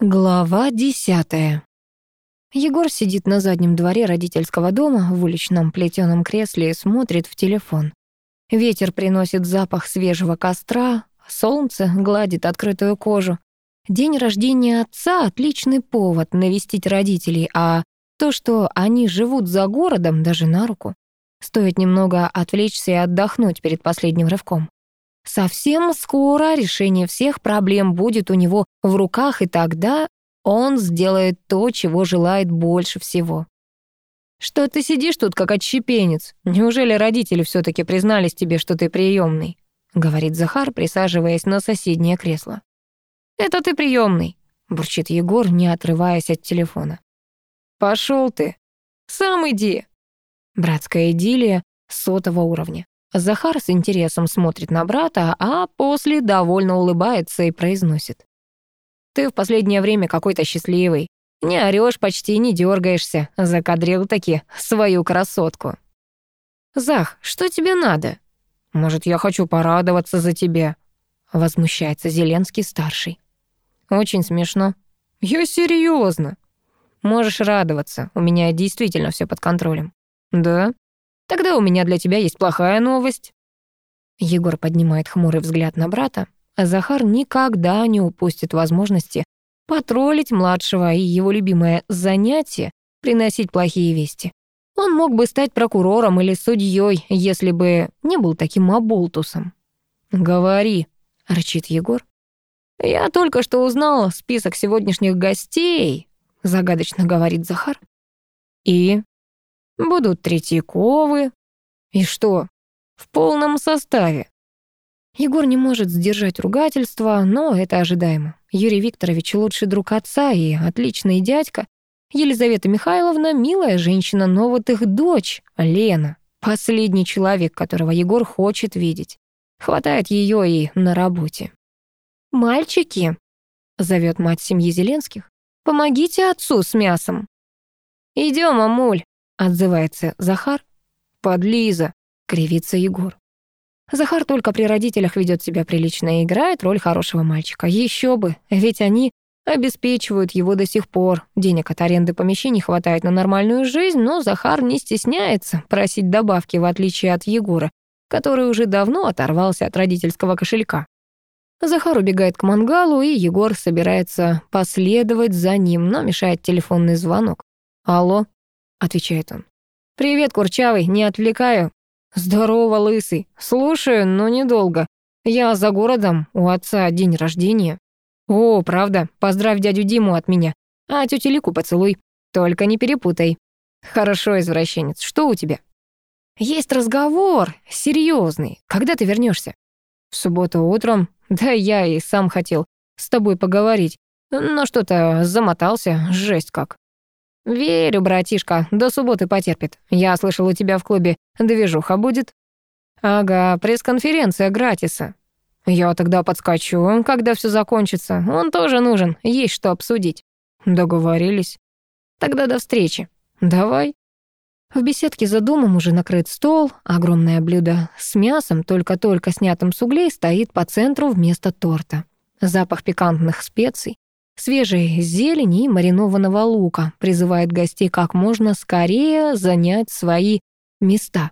Глава десятая. Егор сидит на заднем дворе родительского дома в уличном плетеном кресле и смотрит в телефон. Ветер приносит запах свежего костра, солнце гладит открытую кожу. День рождения отца — отличный повод навестить родителей, а то, что они живут за городом, даже на руку. Стоит немного отвлечься и отдохнуть перед последним рывком. Совсем скоро решение всех проблем будет у него в руках, и тогда он сделает то, чего желает больше всего. «Что ты сидишь тут, как отщепенец? Неужели родители все таки признались тебе, что ты приемный? говорит Захар, присаживаясь на соседнее кресло. «Это ты приемный, бурчит Егор, не отрываясь от телефона. Пошел ты! Сам иди!» Братская идиллия сотого уровня. Захар с интересом смотрит на брата, а после довольно улыбается и произносит. «Ты в последнее время какой-то счастливый. Не орёшь почти, не дергаешься. Закадрил таки свою красотку». «Зах, что тебе надо?» «Может, я хочу порадоваться за тебя?» Возмущается Зеленский-старший. «Очень смешно». «Я серьезно. «Можешь радоваться, у меня действительно все под контролем». «Да? Тогда у меня для тебя есть плохая новость». Егор поднимает хмурый взгляд на брата, а Захар никогда не упустит возможности потроллить младшего и его любимое занятие — приносить плохие вести. Он мог бы стать прокурором или судьей, если бы не был таким оболтусом. «Говори», — рычит Егор. «Я только что узнал список сегодняшних гостей», — загадочно говорит Захар. «И?» Будут Третьяковы. И что? В полном составе. Егор не может сдержать ругательства, но это ожидаемо. Юрий Викторович лучший друг отца и отличный дядька. Елизавета Михайловна — милая женщина, но вот их дочь, Лена, последний человек, которого Егор хочет видеть. Хватает ее и на работе. «Мальчики», — зовет мать семьи Зеленских, — «помогите отцу с мясом». «Идем, мамуль», Отзывается Захар. «Подлиза», — кривится Егор. Захар только при родителях ведет себя прилично и играет роль хорошего мальчика. Еще бы, ведь они обеспечивают его до сих пор. Денег от аренды помещений хватает на нормальную жизнь, но Захар не стесняется просить добавки, в отличие от Егора, который уже давно оторвался от родительского кошелька. Захар убегает к мангалу, и Егор собирается последовать за ним, но мешает телефонный звонок. «Алло», — отвечает он. «Привет, Курчавый, не отвлекаю». «Здорово, Лысый. Слушаю, но недолго. Я за городом, у отца день рождения». «О, правда? Поздравь дядю Диму от меня. А тетю Лику поцелуй. Только не перепутай». «Хорошо, извращенец. Что у тебя?» «Есть разговор. серьезный. Когда ты вернешься? «В субботу утром. Да я и сам хотел с тобой поговорить. Но что-то замотался. Жесть как». «Верю, братишка, до субботы потерпит. Я слышал, у тебя в клубе движуха будет». «Ага, пресс-конференция гратиса». «Я тогда подскочу, когда все закончится. Он тоже нужен, есть что обсудить». «Договорились». «Тогда до встречи». «Давай». В беседке за домом уже накрыт стол, огромное блюдо с мясом, только-только снятым с углей, стоит по центру вместо торта. Запах пикантных специй, свежей зелени и маринованного лука, призывает гостей как можно скорее занять свои места.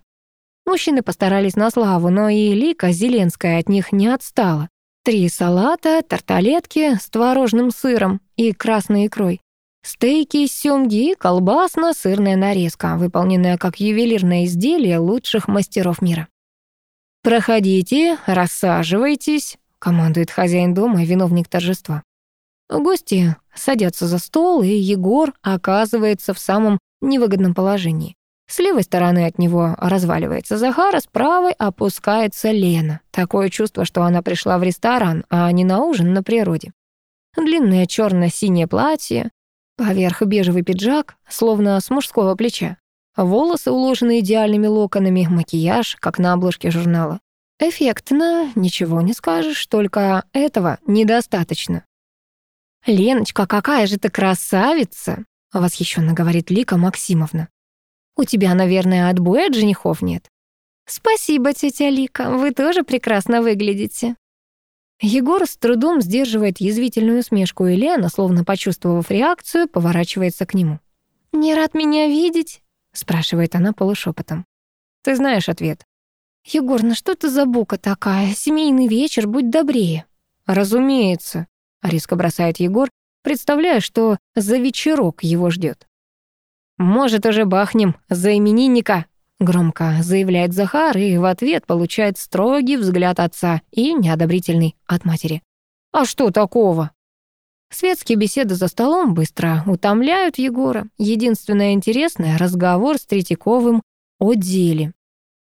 Мужчины постарались на славу, но и Лика Зеленская от них не отстала. Три салата, тарталетки с творожным сыром и красной икрой. Стейки из сёмги и колбасно-сырная нарезка, выполненная как ювелирное изделие лучших мастеров мира. «Проходите, рассаживайтесь», — командует хозяин дома и виновник торжества. Гости садятся за стол, и Егор оказывается в самом невыгодном положении. С левой стороны от него разваливается Захар, а с правой опускается Лена. Такое чувство, что она пришла в ресторан, а не на ужин на природе. Длинное черно-синее платье, поверх бежевый пиджак, словно с мужского плеча. Волосы уложены идеальными локонами, макияж, как на обложке журнала. Эффектно, ничего не скажешь, только этого недостаточно. «Леночка, какая же ты красавица!» — восхищенно говорит Лика Максимовна. «У тебя, наверное, отбоя от женихов нет?» «Спасибо, тетя Лика, вы тоже прекрасно выглядите». Егор с трудом сдерживает язвительную смешку, и Лена, словно почувствовав реакцию, поворачивается к нему. «Не рад меня видеть?» — спрашивает она полушепотом. «Ты знаешь ответ». «Егор, ну что ты за бука такая? Семейный вечер, будь добрее». «Разумеется», — резко бросает Егор, представляя, что за вечерок его ждет. «Может, уже бахнем за именинника?» Громко заявляет Захар и в ответ получает строгий взгляд отца и неодобрительный от матери. «А что такого?» Светские беседы за столом быстро утомляют Егора. Единственное интересное — разговор с Третьяковым о деле.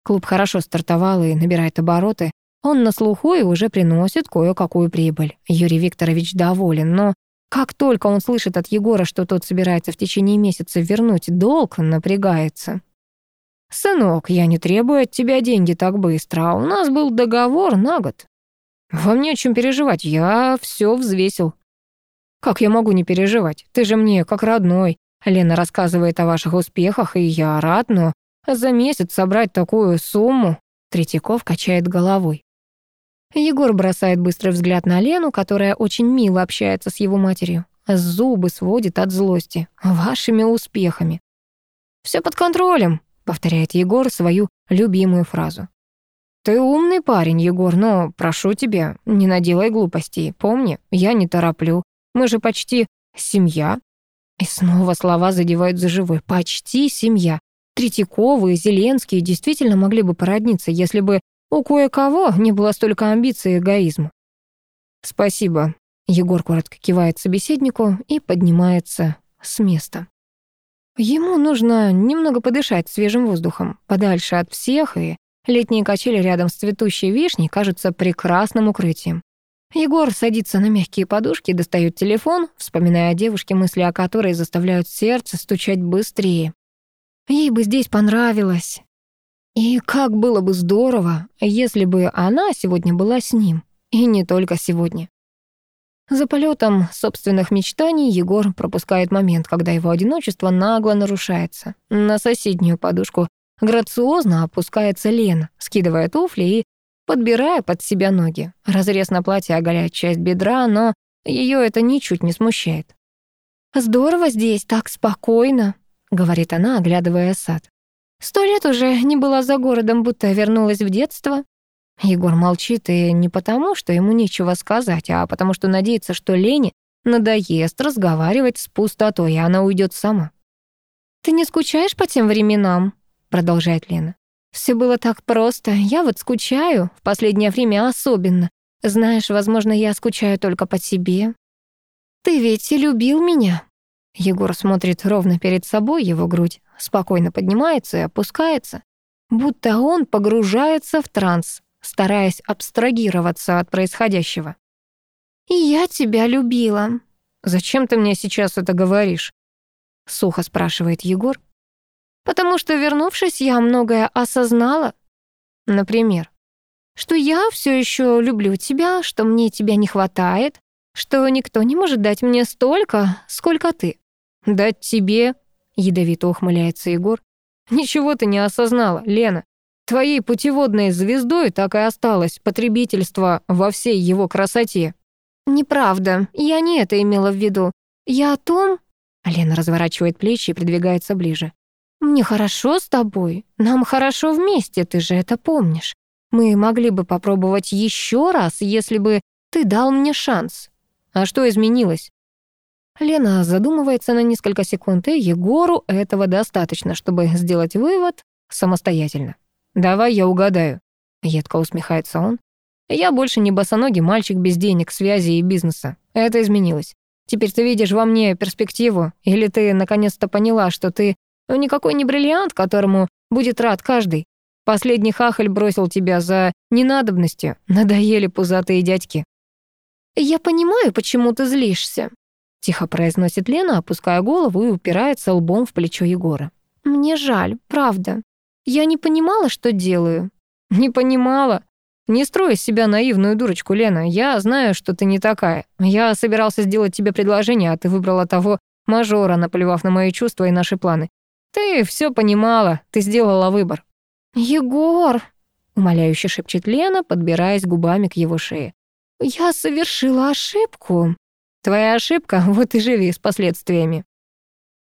Клуб хорошо стартовал и набирает обороты. Он на слуху и уже приносит кое-какую прибыль. Юрий Викторович доволен, но как только он слышит от Егора, что тот собирается в течение месяца вернуть долг, напрягается. «Сынок, я не требую от тебя деньги так быстро, а у нас был договор на год. Вам не о чем переживать, я все взвесил». «Как я могу не переживать? Ты же мне как родной. Лена рассказывает о ваших успехах, и я рад, но за месяц собрать такую сумму...» Третьяков качает головой. Егор бросает быстрый взгляд на Лену, которая очень мило общается с его матерью. Зубы сводит от злости. Вашими успехами. Все под контролем повторяет Егор свою любимую фразу. «Ты умный парень, Егор, но прошу тебя, не наделай глупостей. Помни, я не тороплю. Мы же почти семья». И снова слова задевают за живой. «Почти семья». Третьяковы Зеленские действительно могли бы породниться, если бы у кое-кого не было столько амбиций и эгоизма. «Спасибо», — Егор коротко кивает собеседнику и поднимается с места. Ему нужно немного подышать свежим воздухом, подальше от всех, и летние качели рядом с цветущей вишней кажутся прекрасным укрытием. Егор садится на мягкие подушки, достает телефон, вспоминая о девушке, мысли о которой заставляют сердце стучать быстрее. Ей бы здесь понравилось. И как было бы здорово, если бы она сегодня была с ним. И не только сегодня. За полетом собственных мечтаний Егор пропускает момент, когда его одиночество нагло нарушается. На соседнюю подушку грациозно опускается Лена, скидывая туфли и подбирая под себя ноги. Разрез на платье оголяет часть бедра, но ее это ничуть не смущает. «Здорово здесь, так спокойно», — говорит она, оглядывая сад. «Сто лет уже не была за городом, будто вернулась в детство». Егор молчит и не потому, что ему нечего сказать, а потому что надеется, что Лене надоест разговаривать с пустотой, и она уйдет сама. «Ты не скучаешь по тем временам?» — продолжает Лена. Все было так просто. Я вот скучаю, в последнее время особенно. Знаешь, возможно, я скучаю только по тебе. Ты ведь и любил меня». Егор смотрит ровно перед собой, его грудь спокойно поднимается и опускается, будто он погружается в транс, стараясь абстрагироваться от происходящего. «И я тебя любила». «Зачем ты мне сейчас это говоришь?» — сухо спрашивает Егор. «Потому что, вернувшись, я многое осознала. Например, что я все еще люблю тебя, что мне тебя не хватает, что никто не может дать мне столько, сколько ты. Дать тебе, ядовито ухмыляется Егор. Ничего ты не осознала, Лена. Твоей путеводной звездой так и осталось потребительство во всей его красоте». «Неправда, я не это имела в виду. Я о том...» Лена разворачивает плечи и придвигается ближе. «Мне хорошо с тобой. Нам хорошо вместе, ты же это помнишь. Мы могли бы попробовать еще раз, если бы ты дал мне шанс. А что изменилось?» Лена задумывается на несколько секунд, и Егору этого достаточно, чтобы сделать вывод самостоятельно. «Давай я угадаю», — едко усмехается он. «Я больше не босоногий мальчик без денег, связи и бизнеса. Это изменилось. Теперь ты видишь во мне перспективу, или ты наконец-то поняла, что ты никакой не бриллиант, которому будет рад каждый. Последний хахаль бросил тебя за ненадобностью. Надоели пузатые дядьки». «Я понимаю, почему ты злишься», — тихо произносит Лена, опуская голову и упирается лбом в плечо Егора. «Мне жаль, правда. Я не понимала, что делаю. Не понимала. Не строй из себя наивную дурочку, Лена. Я знаю, что ты не такая. Я собирался сделать тебе предложение, а ты выбрала того мажора, наплевав на мои чувства и наши планы. Ты все понимала, ты сделала выбор. Егор, умоляюще шепчет Лена, подбираясь губами к его шее. Я совершила ошибку. Твоя ошибка, вот и живи с последствиями.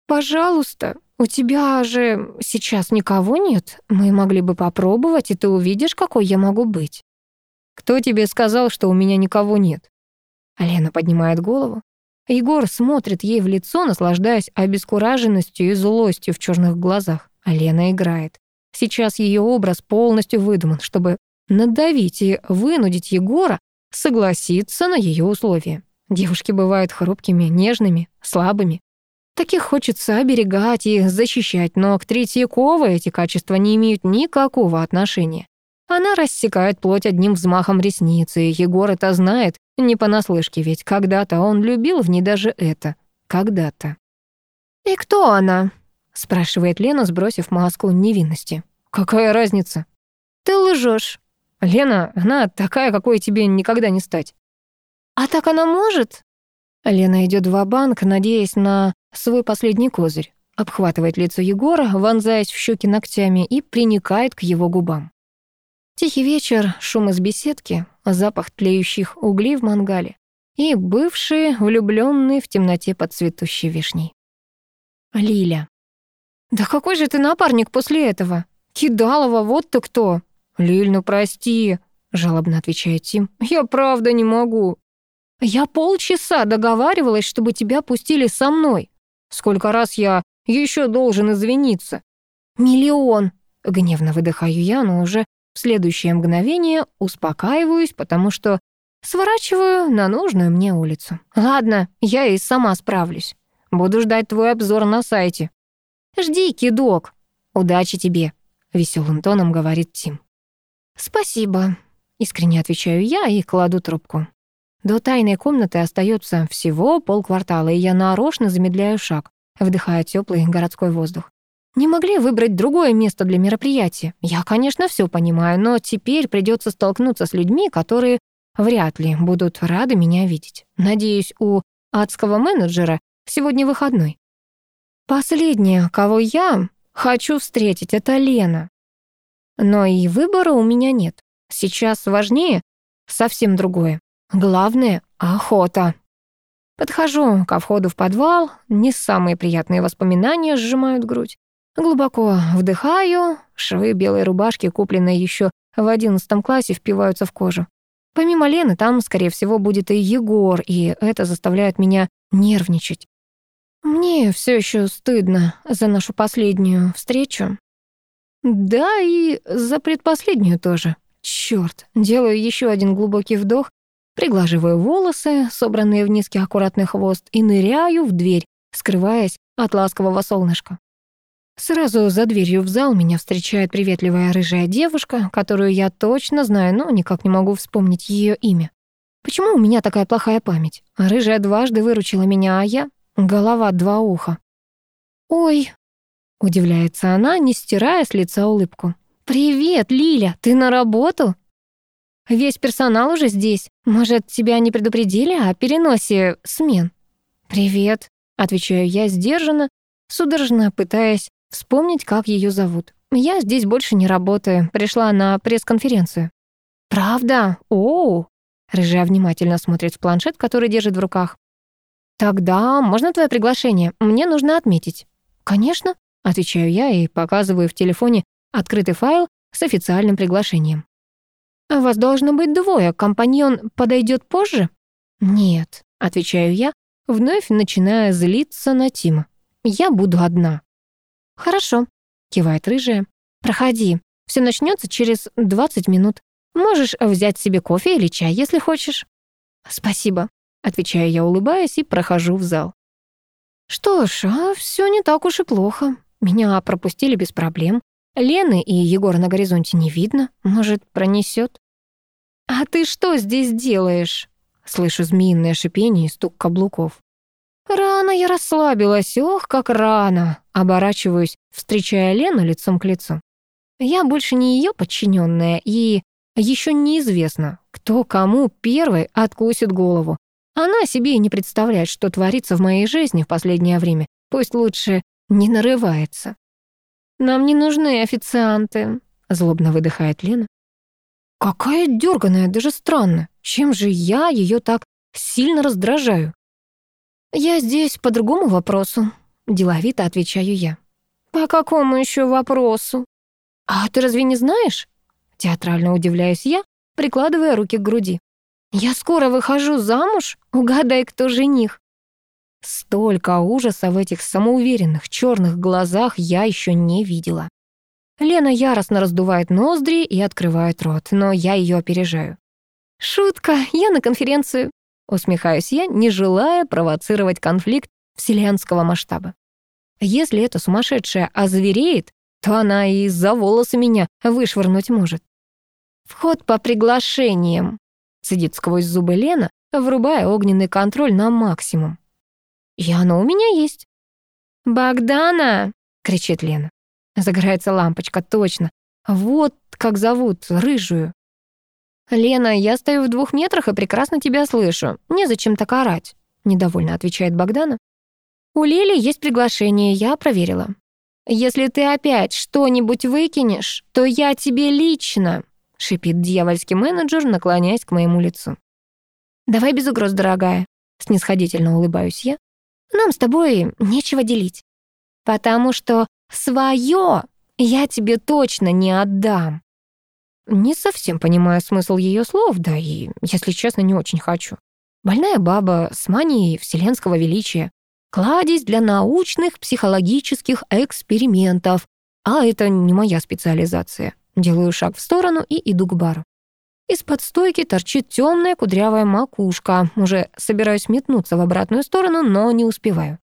Пожалуйста, у тебя же сейчас никого нет. Мы могли бы попробовать, и ты увидишь, какой я могу быть. Кто тебе сказал, что у меня никого нет? Лена поднимает голову. Егор смотрит ей в лицо, наслаждаясь обескураженностью и злостью в черных глазах. Лена играет. Сейчас ее образ полностью выдуман, чтобы надавить и вынудить Егора согласиться на ее условия. Девушки бывают хрупкими, нежными, слабыми. Таких хочется оберегать и защищать, но к Третьяковой эти качества не имеют никакого отношения. Она рассекает плоть одним взмахом ресницы, и Егор это знает не понаслышке, ведь когда-то он любил в ней даже это. Когда-то. «И кто она?» — спрашивает Лена, сбросив маску невинности. «Какая разница?» «Ты лжешь. «Лена, она такая, какой тебе никогда не стать». «А так она может?» Лена идет в банк надеясь на свой последний козырь. Обхватывает лицо Егора, вонзаясь в щеки ногтями и приникает к его губам. Тихий вечер, шум из беседки, запах тлеющих углей в мангале и бывшие влюбленные в темноте под цветущей вишней. Лиля. «Да какой же ты напарник после этого? Кидалова, вот ты кто!» «Лиль, ну прости», — жалобно отвечает Тим. «Я правда не могу». «Я полчаса договаривалась, чтобы тебя пустили со мной. Сколько раз я еще должен извиниться?» «Миллион», — гневно выдыхаю я, но уже в следующее мгновение успокаиваюсь, потому что сворачиваю на нужную мне улицу. Ладно, я и сама справлюсь. Буду ждать твой обзор на сайте. Жди, кидок. Удачи тебе, веселым тоном говорит Тим. Спасибо, искренне отвечаю я и кладу трубку. До тайной комнаты остается всего полквартала, и я нарочно замедляю шаг, вдыхая теплый городской воздух. Не могли выбрать другое место для мероприятия. Я, конечно, все понимаю, но теперь придется столкнуться с людьми, которые вряд ли будут рады меня видеть. Надеюсь, у адского менеджера сегодня выходной. Последнее, кого я хочу встретить, это Лена. Но и выбора у меня нет. Сейчас важнее совсем другое. Главное — охота. Подхожу ко входу в подвал, не самые приятные воспоминания сжимают грудь. Глубоко вдыхаю, швы белой рубашки, купленной еще в одиннадцатом классе, впиваются в кожу. Помимо Лены, там, скорее всего, будет и Егор, и это заставляет меня нервничать. Мне все еще стыдно за нашу последнюю встречу. Да, и за предпоследнюю тоже. Черт, делаю еще один глубокий вдох, приглаживаю волосы, собранные в низкий аккуратный хвост, и ныряю в дверь, скрываясь от ласкового солнышка. Сразу за дверью в зал меня встречает приветливая рыжая девушка, которую я точно знаю, но никак не могу вспомнить ее имя. Почему у меня такая плохая память? Рыжая дважды выручила меня, а я — голова два уха. «Ой», — удивляется она, не стирая с лица улыбку. «Привет, Лиля, ты на работу?» «Весь персонал уже здесь. Может, тебя не предупредили о переносе смен?» «Привет», — отвечаю я сдержанно, судорожно пытаясь Вспомнить, как ее зовут. Я здесь больше не работаю, пришла на пресс-конференцию. Правда? О, Рыжая внимательно смотрит в планшет, который держит в руках. Тогда можно твое приглашение? Мне нужно отметить. Конечно, отвечаю я и показываю в телефоне открытый файл с официальным приглашением. «Вас должно быть двое, компаньон подойдет позже?» «Нет», — отвечаю я, вновь начиная злиться на Тима. «Я буду одна». «Хорошо», — кивает рыжая. «Проходи. Все начнется через 20 минут. Можешь взять себе кофе или чай, если хочешь». «Спасибо», — отвечаю я, улыбаясь, и прохожу в зал. Что ж, а все не так уж и плохо. Меня пропустили без проблем. Лены и Егора на горизонте не видно. Может, пронесет. «А ты что здесь делаешь?» Слышу змеиное шипение и стук каблуков. Рано я расслабилась, ох, как рано. Оборачиваюсь, встречая Лену лицом к лицу. Я больше не ее подчиненная, и еще неизвестно, кто кому первый откусит голову. Она себе и не представляет, что творится в моей жизни в последнее время. Пусть лучше не нарывается. «Нам не нужны официанты», — злобно выдыхает Лена. Какая дерганая, даже странно. Чем же я ее так сильно раздражаю? Я здесь по другому вопросу, деловито отвечаю я. По какому еще вопросу? А ты разве не знаешь? Театрально удивляюсь я, прикладывая руки к груди. Я скоро выхожу замуж, угадай, кто жених. Столько ужаса в этих самоуверенных черных глазах я еще не видела. Лена яростно раздувает ноздри и открывает рот, но я ее опережаю. «Шутка, я на конференцию», — усмехаюсь я, не желая провоцировать конфликт вселенского масштаба. Если эта сумасшедшая озвереет, то она и за волосы меня вышвырнуть может. «Вход по приглашениям», — цедит сквозь зубы Лена, врубая огненный контроль на максимум. «И оно у меня есть». «Богдана!» — кричит Лена. Загорается лампочка, точно. Вот как зовут, рыжую. «Лена, я стою в двух метрах и прекрасно тебя слышу. Незачем так орать», — недовольно отвечает Богдана. «У Лили есть приглашение, я проверила. Если ты опять что-нибудь выкинешь, то я тебе лично», — шипит дьявольский менеджер, наклоняясь к моему лицу. «Давай без угроз, дорогая», — снисходительно улыбаюсь я. «Нам с тобой нечего делить. Потому что свое я тебе точно не отдам». Не совсем понимаю смысл ее слов, да и, если честно, не очень хочу. Больная баба с манией вселенского величия. Кладезь для научных психологических экспериментов. А это не моя специализация. Делаю шаг в сторону и иду к бару. Из-под стойки торчит темная кудрявая макушка. Уже собираюсь метнуться в обратную сторону, но не успеваю.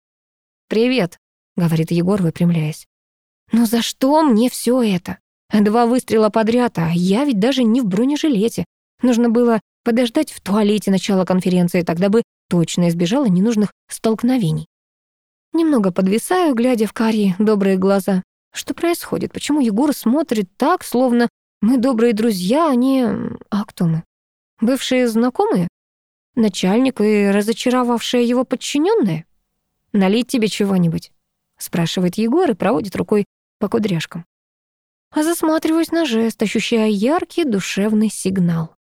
«Привет», — говорит Егор, выпрямляясь. «Но за что мне все это? Два выстрела подряд, а я ведь даже не в бронежилете. Нужно было подождать в туалете начала конференции, тогда бы точно избежала ненужных столкновений. Немного подвисаю, глядя в карие добрые глаза. Что происходит? Почему Егор смотрит так, словно мы добрые друзья, а не... А кто мы? Бывшие знакомые? Начальник и разочаровавшая его подчиненная? Налить тебе чего-нибудь? Спрашивает Егор и проводит рукой по кудряшкам. А засматриваюсь на жест, ощущая яркий душевный сигнал.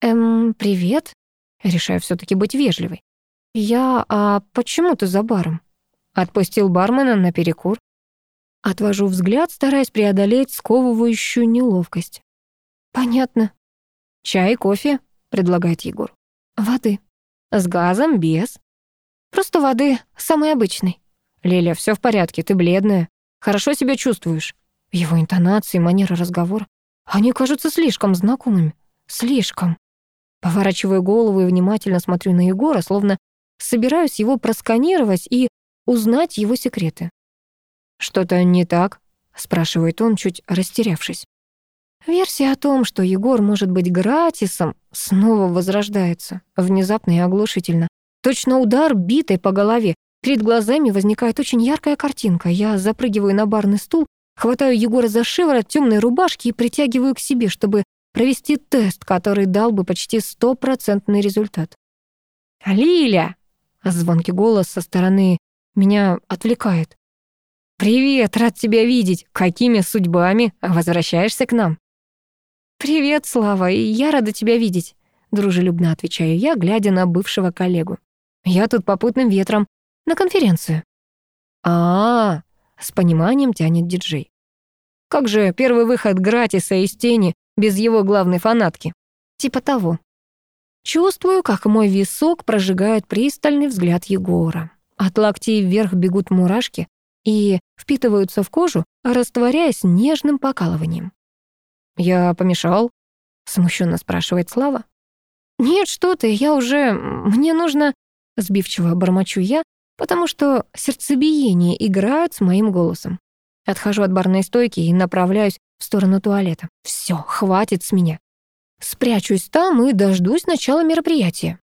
«Эм, привет?» Решаю все таки быть вежливой. «Я... А почему ты за баром?» Отпустил бармена на перекур. Отвожу взгляд, стараясь преодолеть сковывающую неловкость. «Понятно. Чай, кофе?» — предлагает Егор. «Воды. С газом, без?» «Просто воды, самой обычной». «Лиля, все в порядке, ты бледная. Хорошо себя чувствуешь?» Его интонации, манера разговора, они кажутся слишком знакомыми. Слишком. Поворачиваю голову и внимательно смотрю на Егора, словно собираюсь его просканировать и узнать его секреты. «Что-то не так?» — спрашивает он, чуть растерявшись. Версия о том, что Егор может быть Гратисом, снова возрождается, внезапно и оглушительно. Точно удар битой по голове. Перед глазами возникает очень яркая картинка. Я запрыгиваю на барный стул Хватаю Егора за шиворот темной рубашки и притягиваю к себе, чтобы провести тест, который дал бы почти стопроцентный результат. «Лиля!» — звонкий голос со стороны меня отвлекает. «Привет, рад тебя видеть. Какими судьбами возвращаешься к нам?» «Привет, Слава, и я рада тебя видеть», — дружелюбно отвечаю я, глядя на бывшего коллегу. «Я тут попутным ветром на конференцию». «А-а-а!» С пониманием тянет диджей. Как же первый выход Гратиса из тени без его главной фанатки? Типа того. Чувствую, как мой висок прожигает пристальный взгляд Егора. От локтей вверх бегут мурашки и впитываются в кожу, растворяясь нежным покалыванием. «Я помешал?» — смущенно спрашивает Слава. «Нет, что ты, я уже... Мне нужно...» Сбивчиво бормочу я, потому что сердцебиение играет с моим голосом. Отхожу от барной стойки и направляюсь в сторону туалета. Все, хватит с меня. Спрячусь там и дождусь начала мероприятия.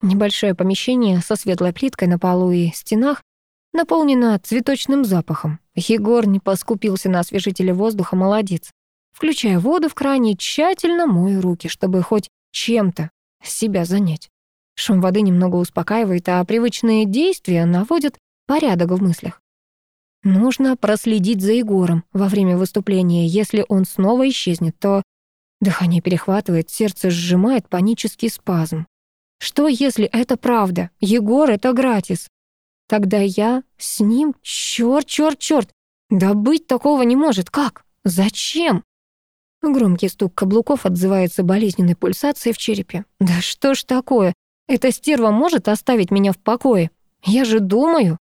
Небольшое помещение со светлой плиткой на полу и стенах наполнено цветочным запахом. Егор не поскупился на освежителе воздуха, молодец. Включая воду в кране, тщательно мою руки, чтобы хоть чем-то себя занять. Шум воды немного успокаивает, а привычные действия наводят порядок в мыслях. Нужно проследить за Егором во время выступления. Если он снова исчезнет, то Дыхание перехватывает, сердце сжимает панический спазм. Что, если это правда? Егор — это Гратис. Тогда я с ним? Чёрт, чёрт, чёрт! Да быть такого не может. Как? Зачем? Громкий стук каблуков отзывается болезненной пульсацией в черепе. Да что ж такое? Эта стерва может оставить меня в покое? Я же думаю.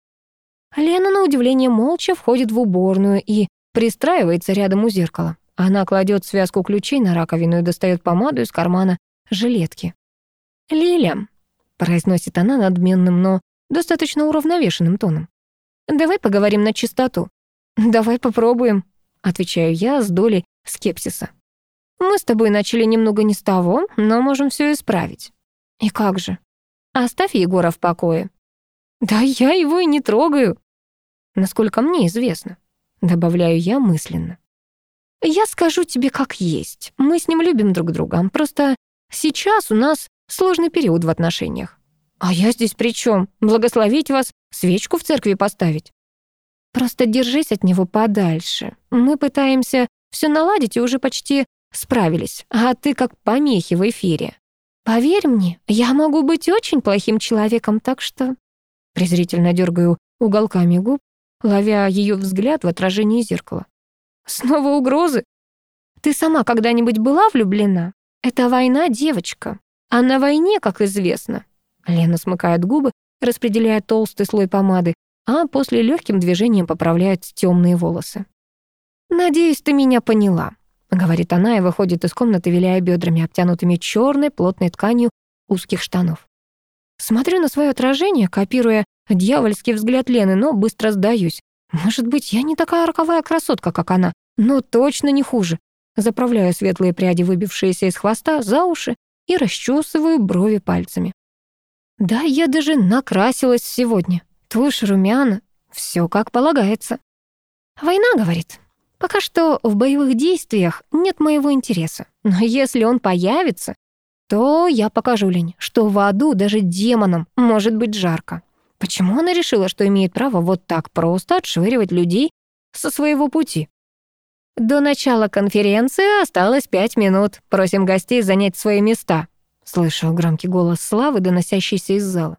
Лена, на удивление, молча входит в уборную и пристраивается рядом у зеркала. Она кладет связку ключей на раковину и достает помаду из кармана жилетки. «Лиля», — произносит она надменным, но достаточно уравновешенным тоном. «Давай поговорим на чистоту». «Давай попробуем», — отвечаю я с долей скепсиса. «Мы с тобой начали немного не с того, но можем все исправить». «И как же?» «Оставь Егора в покое». «Да я его и не трогаю». «Насколько мне известно», — добавляю я мысленно. «Я скажу тебе как есть. Мы с ним любим друг друга. Просто сейчас у нас сложный период в отношениях. А я здесь при чем? Благословить вас, свечку в церкви поставить? Просто держись от него подальше. Мы пытаемся все наладить и уже почти справились, а ты как помехи в эфире. Поверь мне, я могу быть очень плохим человеком, так что...» Презрительно дергаю уголками губ, ловя ее взгляд в отражении зеркала. «Снова угрозы? Ты сама когда-нибудь была влюблена? Это война, девочка. А на войне, как известно...» Лена смыкает губы, распределяя толстый слой помады, а после легким движением поправляет темные волосы. «Надеюсь, ты меня поняла», — говорит она и выходит из комнаты, виляя бедрами, обтянутыми черной плотной тканью узких штанов. Смотрю на свое отражение, копируя дьявольский взгляд Лены, но быстро сдаюсь. Может быть, я не такая роковая красотка, как она, но точно не хуже. Заправляю светлые пряди, выбившиеся из хвоста, за уши и расчесываю брови пальцами. Да, я даже накрасилась сегодня. Тушь, румяна, все как полагается. Война, говорит, Пока что в боевых действиях нет моего интереса. Но если он появится, то я покажу Лень, что в аду даже демонам может быть жарко. Почему она решила, что имеет право вот так просто отшвыривать людей со своего пути? До начала конференции осталось пять минут. Просим гостей занять свои места. Слышу громкий голос Славы, доносящийся из зала.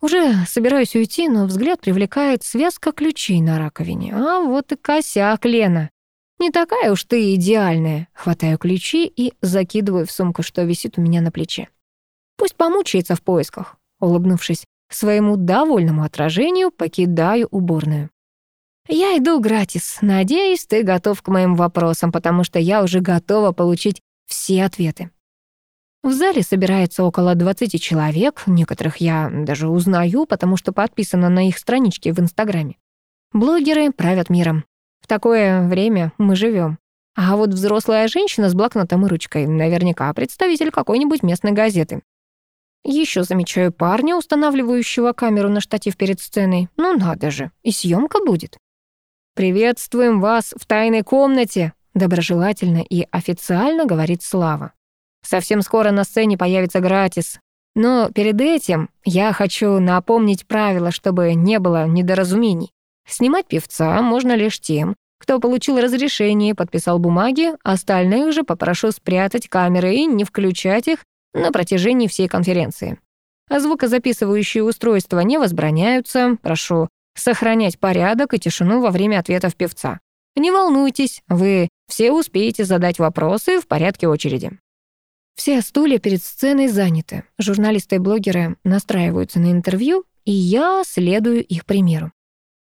Уже собираюсь уйти, но взгляд привлекает связка ключей на раковине. А вот и косяк, Лена. Не такая уж ты идеальная. Хватаю ключи и закидываю в сумку, что висит у меня на плече. Пусть помучается в поисках. Улыбнувшись своему довольному отражению, покидаю уборную. Я иду гратис. Надеюсь, ты готов к моим вопросам, потому что я уже готова получить все ответы. В зале собирается около 20 человек, некоторых я даже узнаю, потому что подписано на их страничке в Инстаграме. Блогеры правят миром. В такое время мы живем. А вот взрослая женщина с блокнотом и ручкой наверняка представитель какой-нибудь местной газеты. Еще замечаю парня, устанавливающего камеру на штатив перед сценой. Ну надо же, и съемка будет. «Приветствуем вас в тайной комнате», доброжелательно и официально говорит Слава. Совсем скоро на сцене появится Гратис. Но перед этим я хочу напомнить правила, чтобы не было недоразумений. Снимать певца можно лишь тем, кто получил разрешение и подписал бумаги, остальных же попрошу спрятать камеры и не включать их на протяжении всей конференции. Звукозаписывающие устройства не возбраняются, прошу сохранять порядок и тишину во время ответов певца. Не волнуйтесь, вы все успеете задать вопросы в порядке очереди. Все стулья перед сценой заняты. Журналисты и блогеры настраиваются на интервью, и я следую их примеру.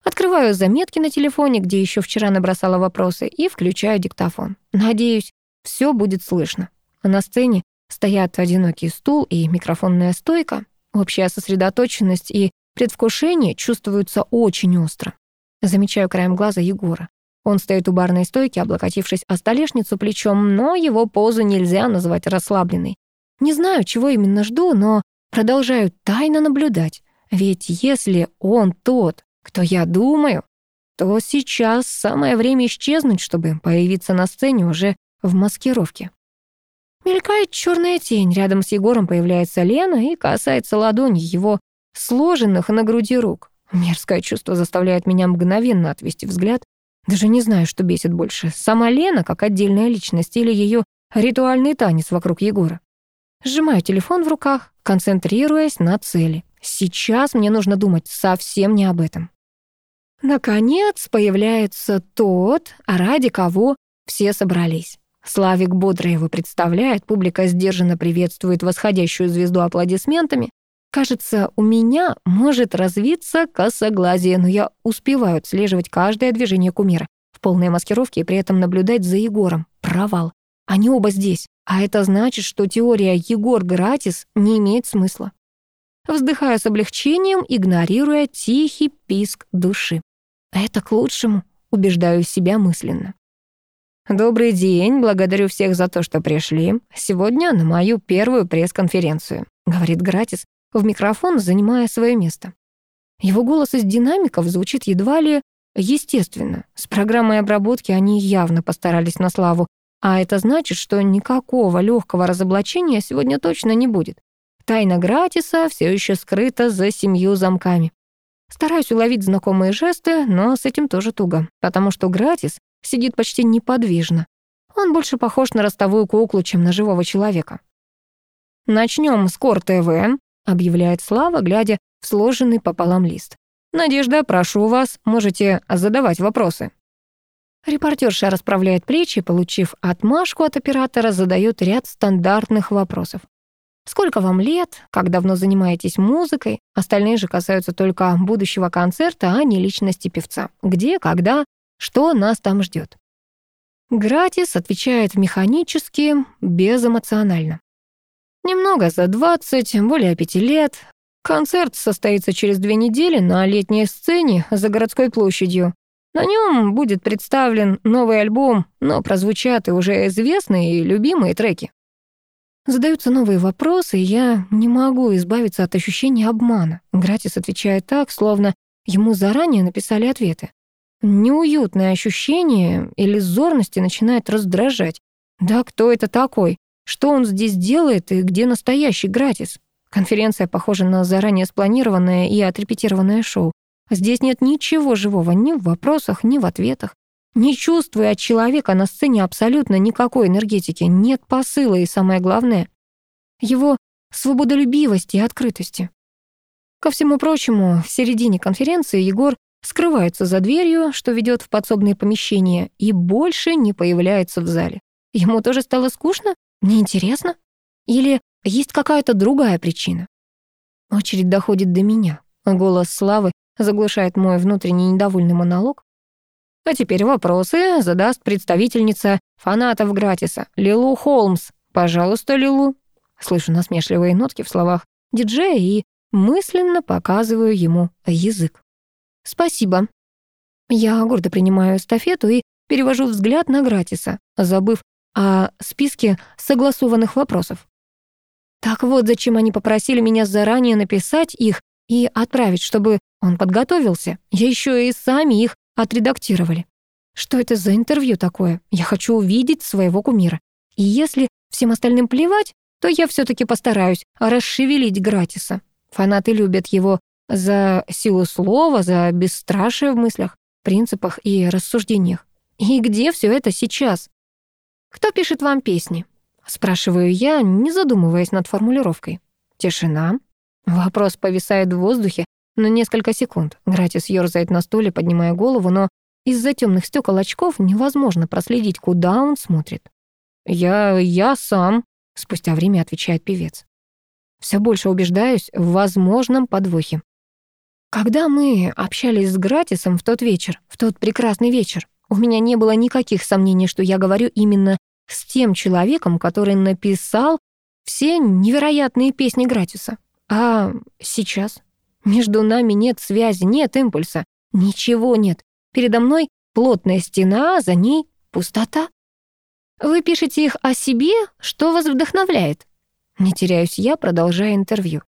Открываю заметки на телефоне, где еще вчера набросала вопросы, и включаю диктофон. Надеюсь, все будет слышно. На сцене стоят одинокий стул и микрофонная стойка. Общая сосредоточенность и предвкушение чувствуются очень остро. Замечаю краем глаза Егора. Он стоит у барной стойки, облокотившись о столешницу плечом, но его позу нельзя назвать расслабленной. Не знаю, чего именно жду, но продолжаю тайно наблюдать. Ведь если он тот, кто я думаю, то сейчас самое время исчезнуть, чтобы появиться на сцене уже в маскировке. Мелькает черная тень, рядом с Егором появляется Лена и касается ладонью его сложенных на груди рук. Мерзкое чувство заставляет меня мгновенно отвести взгляд даже не знаю, что бесит больше. Сама Лена, как отдельная личность, или ее ритуальный танец вокруг Егора. Сжимаю телефон в руках, концентрируясь на цели. Сейчас мне нужно думать совсем не об этом. Наконец появляется тот, ради кого все собрались. Славик бодро его представляет, публика сдержанно приветствует восходящую звезду аплодисментами. Кажется, у меня может развиться косоглазие, но я успеваю отслеживать каждое движение кумира в полной маскировке и при этом наблюдать за Егором. Провал. Они оба здесь. А это значит, что теория «Егор Гратис» не имеет смысла. Вздыхаю с облегчением, игнорируя тихий писк души. Это к лучшему, убеждаю себя мысленно. «Добрый день, благодарю всех за то, что пришли. Сегодня на мою первую пресс-конференцию», — говорит Гратис в микрофон, занимая свое место. Его голос из динамиков звучит едва ли естественно. С программой обработки они явно постарались на славу, а это значит, что никакого легкого разоблачения сегодня точно не будет. Тайна Гратиса все еще скрыта за семью замками. Стараюсь уловить знакомые жесты, но с этим тоже туго, потому что Гратис сидит почти неподвижно. Он больше похож на ростовую куклу, чем на живого человека. «Начнем с Кор ТВ», — объявляет Слава, глядя в сложенный пополам лист. «Надежда, прошу вас, можете задавать вопросы». Репортерша расправляет плечи, получив отмашку от оператора, задает ряд стандартных вопросов. Сколько вам лет? Как давно занимаетесь музыкой? Остальные же касаются только будущего концерта, а не личности певца. Где, когда, что нас там ждет? Гратис отвечает механически, безэмоционально. Немного за 20, более пяти лет. Концерт состоится через две недели на летней сцене за городской площадью. На нем будет представлен новый альбом, но прозвучат и уже известные и любимые треки. Задаются новые вопросы, и я не могу избавиться от ощущения обмана. Гратис отвечает так, словно ему заранее написали ответы. Неуютное ощущение иллюзорности начинает раздражать. Да кто это такой? Что он здесь делает и где настоящий Гратис? Конференция похожа на заранее спланированное и отрепетированное шоу. Здесь нет ничего живого ни в вопросах, ни в ответах. Не чувствуя от человека на сцене абсолютно никакой энергетики, нет посыла и, самое главное, его свободолюбивости и открытости. Ко всему прочему, в середине конференции Егор скрывается за дверью, что ведет в подсобные помещения, и больше не появляется в зале. Ему тоже стало скучно? Неинтересно? Или есть какая-то другая причина? Очередь доходит до меня. Голос Славы заглушает мой внутренний недовольный монолог. А теперь вопросы задаст представительница фанатов Гратиса, Лилу Холмс. Пожалуйста, Лилу. Слышу насмешливые нотки в словах диджея и мысленно показываю ему язык. Спасибо. Я гордо принимаю эстафету и перевожу взгляд на Гратиса, забыв о списке согласованных вопросов. Так вот, зачем они попросили меня заранее написать их и отправить, чтобы он подготовился. Я еще и сами их отредактировали. Что это за интервью такое? Я хочу увидеть своего кумира. И если всем остальным плевать, то я все таки постараюсь расшевелить Гратиса. Фанаты любят его за силу слова, за бесстрашие в мыслях, принципах и рассуждениях. И где все это сейчас? Кто пишет вам песни? Спрашиваю я, не задумываясь над формулировкой. Тишина. Вопрос повисает в воздухе, но несколько секунд. Гратис ёрзает на стуле, поднимая голову, но из-за темных стекол очков невозможно проследить, куда он смотрит. «Я... я сам», — спустя время отвечает певец. Все больше убеждаюсь в возможном подвохе. Когда мы общались с Гратисом в тот вечер, в тот прекрасный вечер, у меня не было никаких сомнений, что я говорю именно с тем человеком, который написал все невероятные песни Гратиса. А сейчас? Между нами нет связи, нет импульса. Ничего нет. Передо мной плотная стена, а за ней пустота. Вы пишете их о себе? Что вас вдохновляет? Не теряюсь я, продолжая интервью.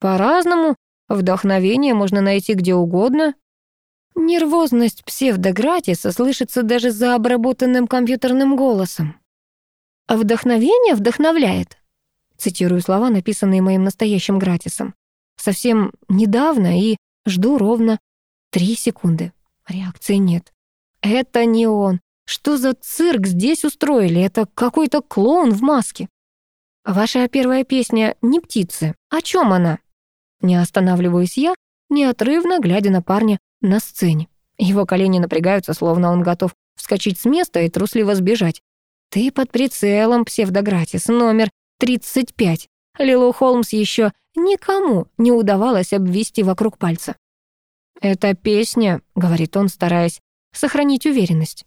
По-разному. Вдохновение можно найти где угодно. Нервозность псевдогратиса слышится даже за обработанным компьютерным голосом. А вдохновение вдохновляет. Цитирую слова, написанные моим настоящим гратисом. Совсем недавно и жду ровно три секунды. Реакции нет. Это не он. Что за цирк здесь устроили? Это какой-то клоун в маске. Ваша первая песня «Не птицы». О чем она? Не останавливаюсь я, неотрывно глядя на парня на сцене. Его колени напрягаются, словно он готов вскочить с места и трусливо сбежать. Ты под прицелом, псевдогратис, номер 35. Лилу Холмс еще никому не удавалось обвести вокруг пальца. «Это песня», — говорит он, стараясь сохранить уверенность.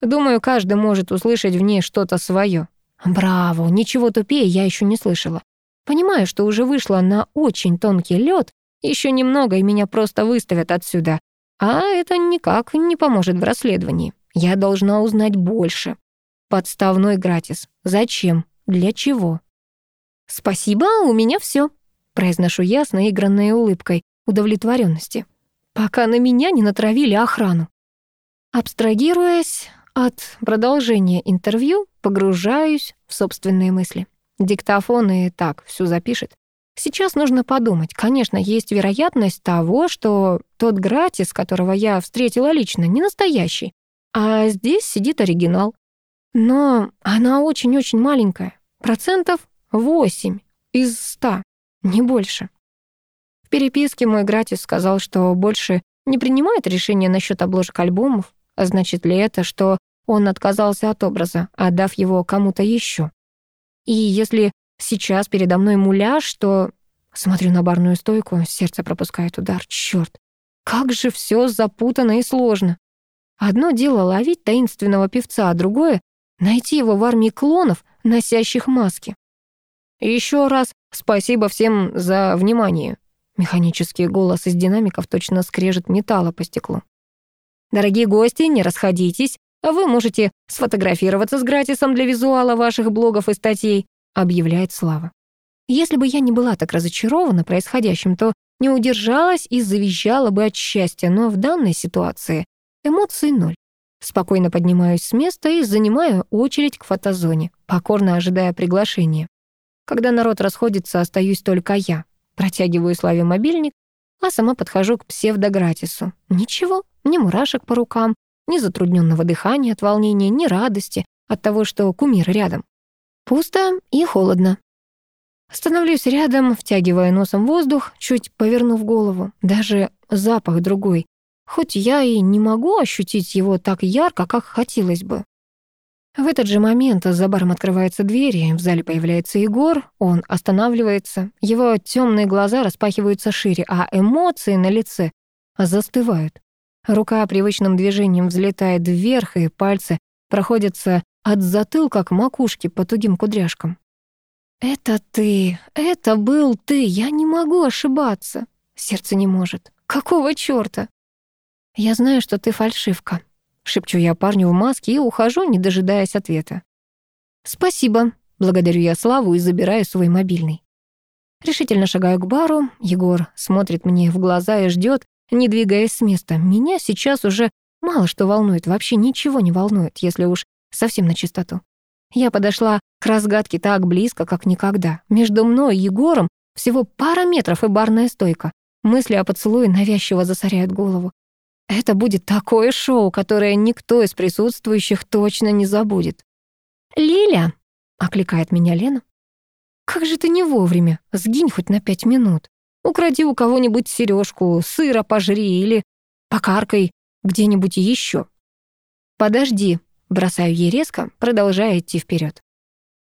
«Думаю, каждый может услышать в ней что-то свое. Браво, ничего тупее я еще не слышала. Понимаю, что уже вышла на очень тонкий лед, еще немного, и меня просто выставят отсюда. А это никак не поможет в расследовании. Я должна узнать больше. Подставной гратис. Зачем? Для чего? «Спасибо, у меня все, произношу я с наигранной улыбкой удовлетворенности. Пока на меня не натравили охрану. Абстрагируясь от продолжения интервью, погружаюсь в собственные мысли. Диктофон и так все запишет. Сейчас нужно подумать. Конечно, есть вероятность того, что тот Гратис, которого я встретила лично, не настоящий. А здесь сидит оригинал. Но она очень-очень маленькая. Процентов 8 из 100, не больше. В переписке мой Гратис сказал, что больше не принимает решения насчет обложек альбомов. А значит ли это, что он отказался от образа, отдав его кому-то еще? И если сейчас передо мной муляж, то... Смотрю на барную стойку, сердце пропускает удар. Чёрт, как же всё запутано и сложно. Одно дело ловить таинственного певца, а другое — найти его в армии клонов, носящих маски. Еще раз спасибо всем за внимание. Механический голос из динамиков точно скрежет металла по стеклу. Дорогие гости, не расходитесь. Вы можете сфотографироваться с гратисом для визуала ваших блогов и статей объявляет Слава. Если бы я не была так разочарована происходящим, то не удержалась и завизжала бы от счастья, но в данной ситуации эмоций ноль. Спокойно поднимаюсь с места и занимаю очередь к фотозоне, покорно ожидая приглашения. Когда народ расходится, остаюсь только я. Протягиваю Славе мобильник, а сама подхожу к псевдогратису. Ничего, ни мурашек по рукам, ни затрудненного дыхания от волнения, ни радости от того, что кумир рядом. Пусто и холодно. Становлюсь рядом, втягивая носом воздух, чуть повернув голову. Даже запах другой. Хоть я и не могу ощутить его так ярко, как хотелось бы. В этот же момент за баром открывается дверь, и в зале появляется Егор. Он останавливается, его темные глаза распахиваются шире, а эмоции на лице застывают. Рука привычным движением взлетает вверх, и пальцы проходятся от затылка к макушке по тугим кудряшкам. «Это ты, это был ты, я не могу ошибаться». Сердце не может. «Какого чёрта?» «Я знаю, что ты фальшивка», — шепчу я парню в маске и ухожу, не дожидаясь ответа. «Спасибо», — благодарю я Славу и забираю свой мобильный. Решительно шагаю к бару, Егор смотрит мне в глаза и ждет, не двигаясь с места. Меня сейчас уже мало что волнует, вообще ничего не волнует, если уж совсем на чистоту. Я подошла к разгадке так близко, как никогда. Между мной и Егором всего пара метров и барная стойка. Мысли о поцелуе навязчиво засоряют голову. Это будет такое шоу, которое никто из присутствующих точно не забудет. «Лиля!» — окликает меня Лена. «Как же ты не вовремя? Сгинь хоть на пять минут. Укради у кого-нибудь сережку, сыра пожри или покаркай где-нибудь еще. Подожди, Бросаю ей резко, продолжая идти вперед.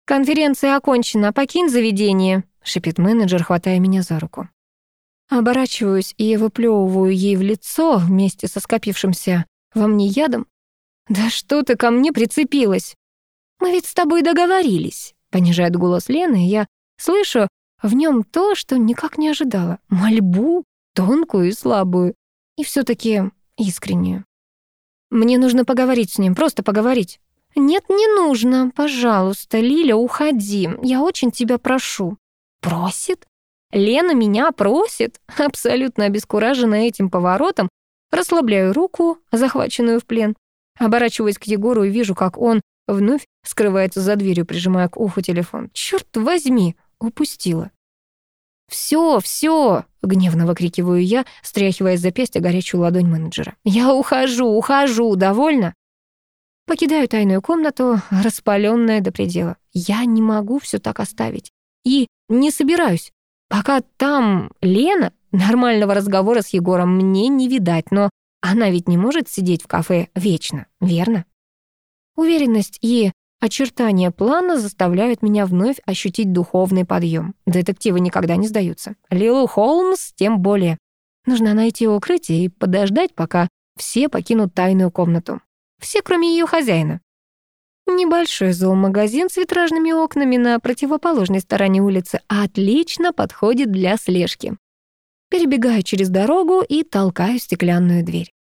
«Конференция окончена, покинь заведение», — шипит менеджер, хватая меня за руку. Оборачиваюсь и выплевываю ей в лицо вместе со скопившимся во мне ядом. «Да что ты ко мне прицепилась?» «Мы ведь с тобой договорились», — понижает голос Лены, и я слышу в нем то, что никак не ожидала. Мольбу, тонкую и слабую, и все таки искреннюю. Мне нужно поговорить с ним, просто поговорить. Нет, не нужно. Пожалуйста, Лиля, уходи. Я очень тебя прошу. Просит? Лена меня просит? Абсолютно обескураженная этим поворотом, расслабляю руку, захваченную в плен. Оборачиваюсь к Егору и вижу, как он вновь скрывается за дверью, прижимая к уху телефон. Черт возьми, упустила. «Всё, всё!» — гневно выкрикиваю я, стряхивая с запястья горячую ладонь менеджера. «Я ухожу, ухожу, довольно?» Покидаю тайную комнату, распаленная до предела. Я не могу все так оставить. И не собираюсь. Пока там Лена, нормального разговора с Егором мне не видать, но она ведь не может сидеть в кафе вечно, верно? Уверенность и очертания плана заставляют меня вновь ощутить духовный подъем. Детективы никогда не сдаются. Лилу Холмс тем более. Нужно найти укрытие и подождать, пока все покинут тайную комнату. Все, кроме ее хозяина. Небольшой зоомагазин с витражными окнами на противоположной стороне улицы отлично подходит для слежки. Перебегаю через дорогу и толкаю стеклянную дверь.